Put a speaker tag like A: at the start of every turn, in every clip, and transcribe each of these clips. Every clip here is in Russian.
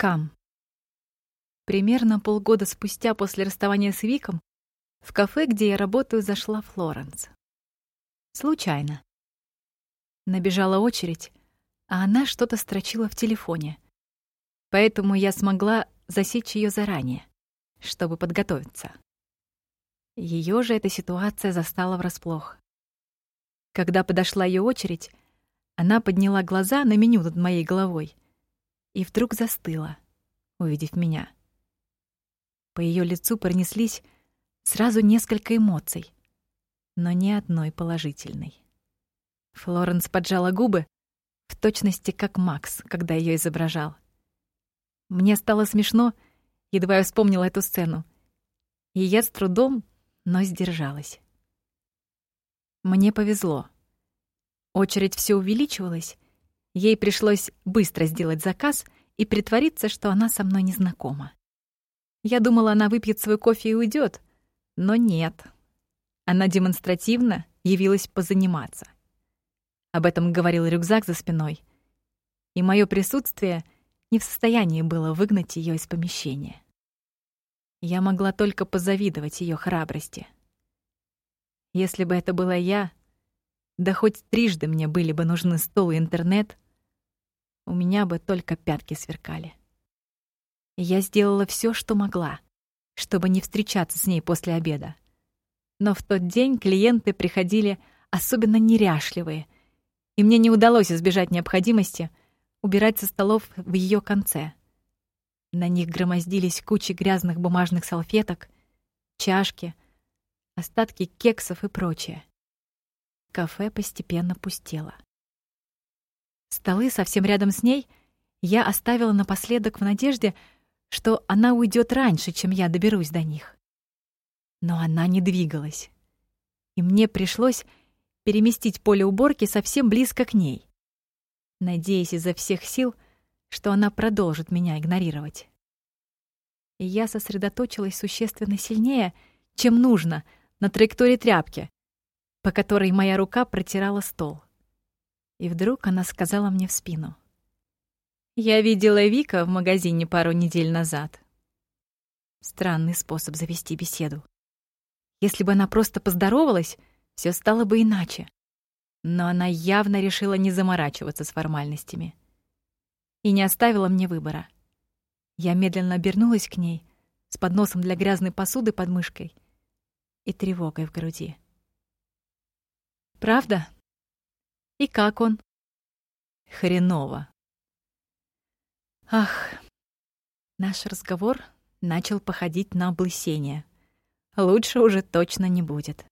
A: Кам. Примерно полгода спустя после расставания с Виком в кафе, где я работаю, зашла Флоренс. Случайно. Набежала очередь, а она что-то строчила в телефоне. Поэтому я смогла засечь ее заранее, чтобы подготовиться. Ее же эта ситуация застала врасплох. Когда подошла ее очередь, она подняла глаза на меню над моей головой и вдруг застыла, увидев меня. По ее лицу пронеслись сразу несколько эмоций, но ни одной положительной. Флоренс поджала губы, в точности как Макс, когда ее изображал. Мне стало смешно, едва я вспомнила эту сцену. И я с трудом, но сдержалась. Мне повезло. Очередь все увеличивалась. Ей пришлось быстро сделать заказ и притвориться, что она со мной не знакома. Я думала, она выпьет свой кофе и уйдет, но нет. Она демонстративно явилась позаниматься. Об этом говорил рюкзак за спиной. И мое присутствие не в состоянии было выгнать ее из помещения. Я могла только позавидовать ее храбрости. Если бы это была я, да хоть трижды мне были бы нужны стол и интернет, у меня бы только пятки сверкали. Я сделала все, что могла, чтобы не встречаться с ней после обеда. Но в тот день клиенты приходили особенно неряшливые, и мне не удалось избежать необходимости убирать со столов в ее конце. На них громоздились кучи грязных бумажных салфеток, чашки, остатки кексов и прочее. Кафе постепенно пустело. Столы совсем рядом с ней я оставила напоследок в надежде, что она уйдет раньше, чем я доберусь до них. Но она не двигалась. И мне пришлось переместить поле уборки совсем близко к ней, надеясь изо всех сил, что она продолжит меня игнорировать. И я сосредоточилась существенно сильнее, чем нужно, на траектории тряпки, по которой моя рука протирала стол. И вдруг она сказала мне в спину. «Я видела Вика в магазине пару недель назад». Странный способ завести беседу. Если бы она просто поздоровалась, все стало бы иначе. Но она явно решила не заморачиваться с формальностями. И не оставила мне выбора. Я медленно обернулась к ней с подносом для грязной посуды под мышкой и тревогой в груди. Правда? И как он? Хреново. Ах, наш разговор начал походить на облысение. Лучше уже точно не будет.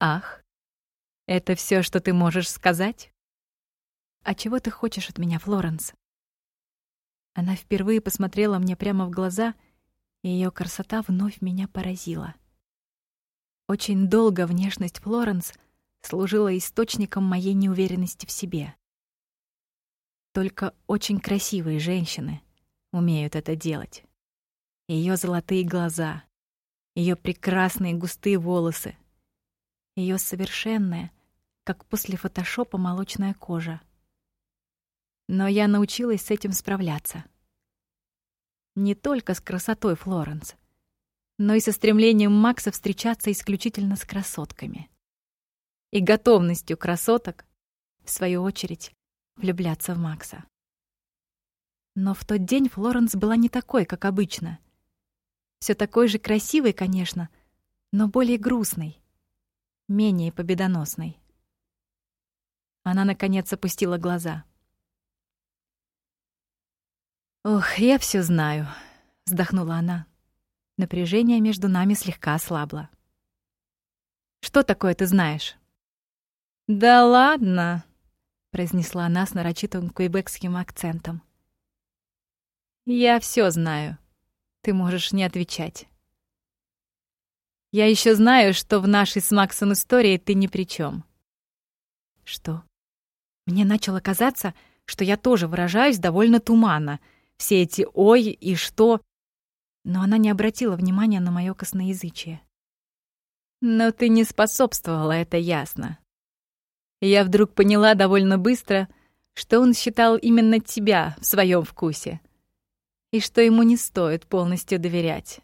A: Ах, это все, что ты можешь сказать? А чего ты хочешь от меня, Флоренс? Она впервые посмотрела мне прямо в глаза, и ее красота вновь меня поразила. Очень долго внешность Флоренс — служила источником моей неуверенности в себе. Только очень красивые женщины умеют это делать. Ее золотые глаза, ее прекрасные густые волосы, ее совершенная, как после фотошопа молочная кожа. Но я научилась с этим справляться. Не только с красотой Флоренс, но и со стремлением Макса встречаться исключительно с красотками и готовностью красоток, в свою очередь, влюбляться в Макса. Но в тот день Флоренс была не такой, как обычно. Все такой же красивой, конечно, но более грустной, менее победоносной. Она, наконец, опустила глаза. «Ох, я все знаю», — вздохнула она. Напряжение между нами слегка ослабло. «Что такое ты знаешь?» «Да ладно!» — произнесла она с нарочитым квебекским акцентом. «Я все знаю. Ты можешь не отвечать. Я еще знаю, что в нашей с Максом истории ты ни при чем. «Что?» Мне начало казаться, что я тоже выражаюсь довольно туманно. Все эти «ой» и «что», но она не обратила внимания на мое косноязычие. «Но ты не способствовала, это ясно. Я вдруг поняла довольно быстро, что он считал именно тебя в своем вкусе. и что ему не стоит полностью доверять.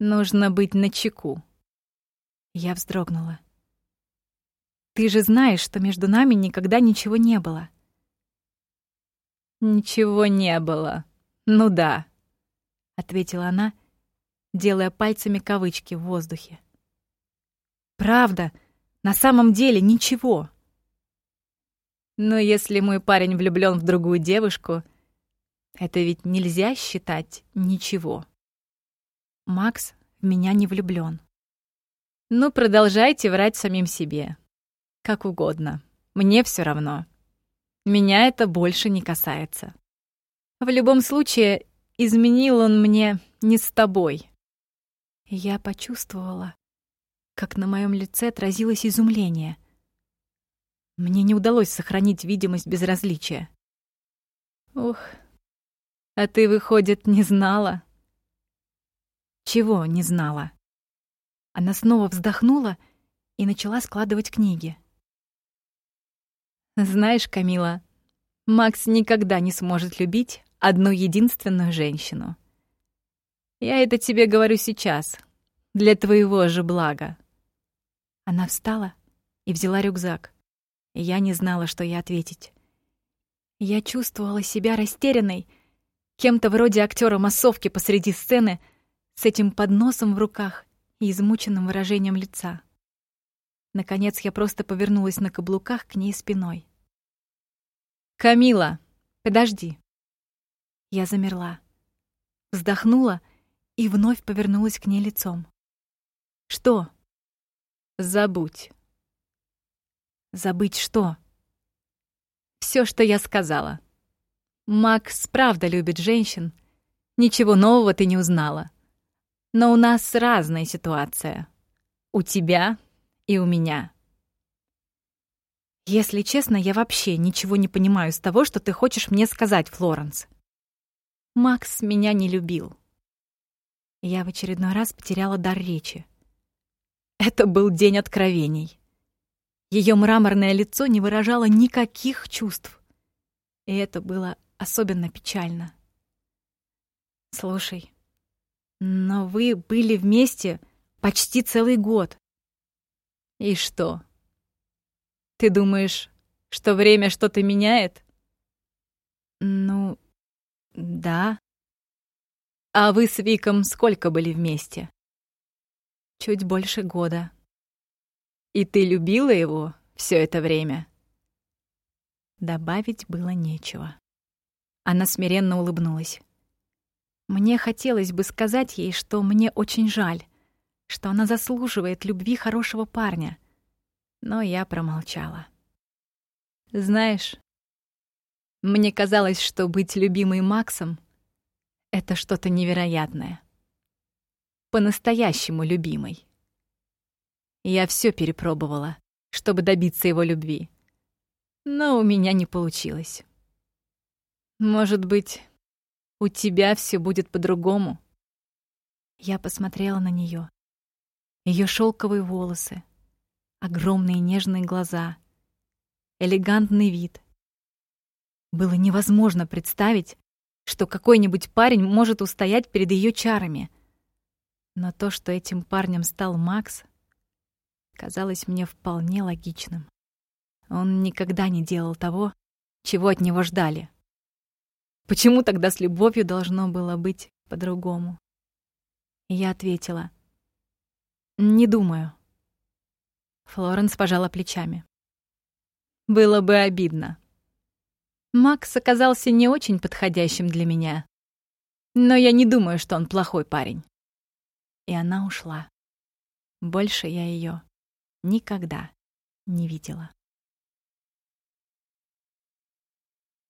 A: Нужно быть начеку. Я вздрогнула. Ты же знаешь, что между нами никогда ничего не было. Ничего не было. Ну да, ответила она, делая пальцами кавычки в воздухе. Правда, на самом деле ничего. Но если мой парень влюблён в другую девушку, это ведь нельзя считать ничего. Макс в меня не влюблён. Ну, продолжайте врать самим себе. Как угодно. Мне всё равно. Меня это больше не касается. В любом случае, изменил он мне не с тобой. Я почувствовала, как на моем лице отразилось изумление. Мне не удалось сохранить видимость безразличия. Ух, а ты, выходит, не знала? Чего не знала? Она снова вздохнула и начала складывать книги. Знаешь, Камила, Макс никогда не сможет любить одну единственную женщину. Я это тебе говорю сейчас, для твоего же блага. Она встала и взяла рюкзак. Я не знала, что ей ответить. Я чувствовала себя растерянной, кем-то вроде актера массовки посреди сцены с этим подносом в руках и измученным выражением лица. Наконец я просто повернулась на каблуках к ней спиной. «Камила, подожди!» Я замерла, вздохнула и вновь повернулась к ней лицом. «Что?» «Забудь». Забыть что? Все, что я сказала. Макс правда любит женщин. Ничего нового ты не узнала. Но у нас разная ситуация. У тебя и у меня. Если честно, я вообще ничего не понимаю из того, что ты хочешь мне сказать, Флоренс. Макс меня не любил. Я в очередной раз потеряла дар речи. Это был день откровений. Ее мраморное лицо не выражало никаких чувств. И это было особенно печально. «Слушай, но вы были вместе почти целый год. И что? Ты думаешь, что время что-то меняет?» «Ну, да». «А вы с Виком сколько были вместе?» «Чуть больше года». И ты любила его все это время? Добавить было нечего. Она смиренно улыбнулась. Мне хотелось бы сказать ей, что мне очень жаль, что она заслуживает любви хорошего парня. Но я промолчала. Знаешь, мне казалось, что быть любимой Максом — это что-то невероятное. По-настоящему любимой. Я все перепробовала, чтобы добиться его любви. Но у меня не получилось. Может быть, у тебя все будет по-другому? Я посмотрела на нее. Ее шелковые волосы, огромные нежные глаза, элегантный вид. Было невозможно представить, что какой-нибудь парень может устоять перед ее чарами. Но то, что этим парнем стал Макс, казалось мне вполне логичным. Он никогда не делал того, чего от него ждали. Почему тогда с любовью должно было быть по-другому? я ответила: "Не думаю". Флоренс пожала плечами. Было бы обидно. Макс оказался не очень подходящим для меня. Но я не думаю, что он плохой парень. И она ушла. Больше я ее никогда не видела.